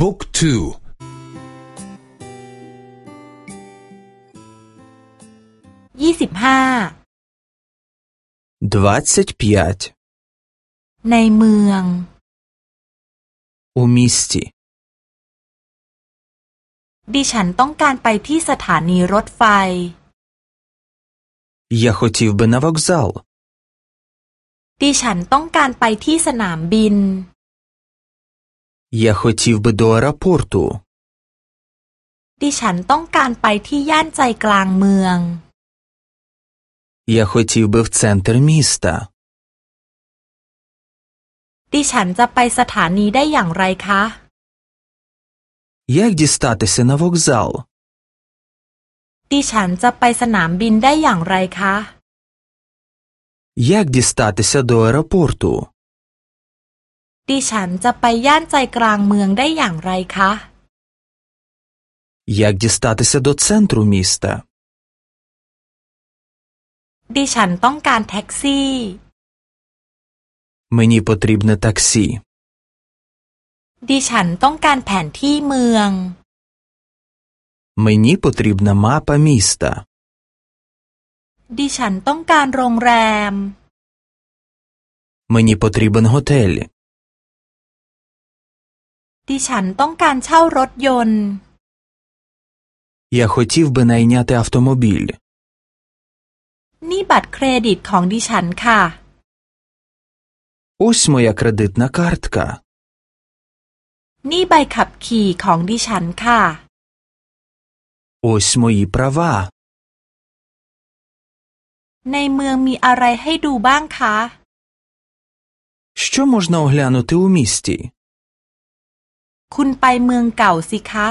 บุ๊กทูยี่สิบห้าในเมือง у місті ดิฉันต้องการไปที่สถานีรถไฟ Я хотів би на вокзал ดิฉันต้องการไปที่สนามบิน Я хотів би до аеропорту ดิฉันต้องการไปที่ย่านใจกลางเมือง Я хотів би в центр міста ดิฉันจะไปสถานีได้อย่างไรคะ Як дістатися на вокзал ดิฉันจะไปสนามบินได้อย่างไรคะ Як дістатися до аеропорту ดิฉันจะไปย่านใจกลางเมืองได้อย่างไรคะ Як дістатися до центру міста ดิฉันต้องการแท็กซี่ Мені потрібне таксі ดิฉันต้องการแผนที่เมือง Мені потрібна мапа міста ดิฉันต้องการโรงแรม Мені потрібен готель ดิฉันต้องการเช่ารถยนต์ Я хотів би найняти автомобіль นี่บัตรเครดิตของดิฉันค่ะ Ось моя кредитна картка นี่ใบขับขี่ของดิฉันค่ะ Ось мої права ในเมืองมีอะไรให้ดูบ้างคะ Що можна оглянути у місті? คุณไปเมืองเก่าสิคะ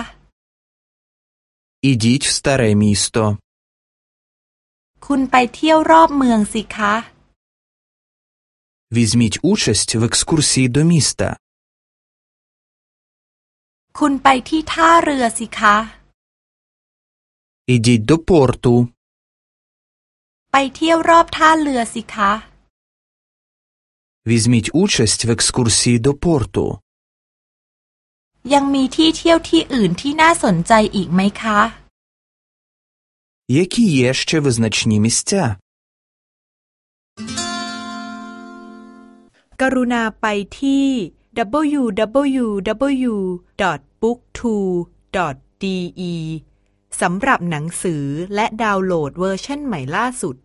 Ідіть в старе місто คุณไปเที่ยวรอบเมืองสิคะ Візьміть участь в екскурсії до міста คุณไปที่ท่าเรือสิคะ Ідіть до порту ไปเที่ยวรอบท่าเรือสิคะ Візьміть участь в екскурсії до порту ยังมีที่เที่ยวที่อื่นที่น่าสนใจอีกไหมคะ Які є ще визначні місця? กรุณาไปที่ www.booktwo.de สำหรับหนังสือและดาวน์โหลดเวอร์ชันใหม่ล่าสุด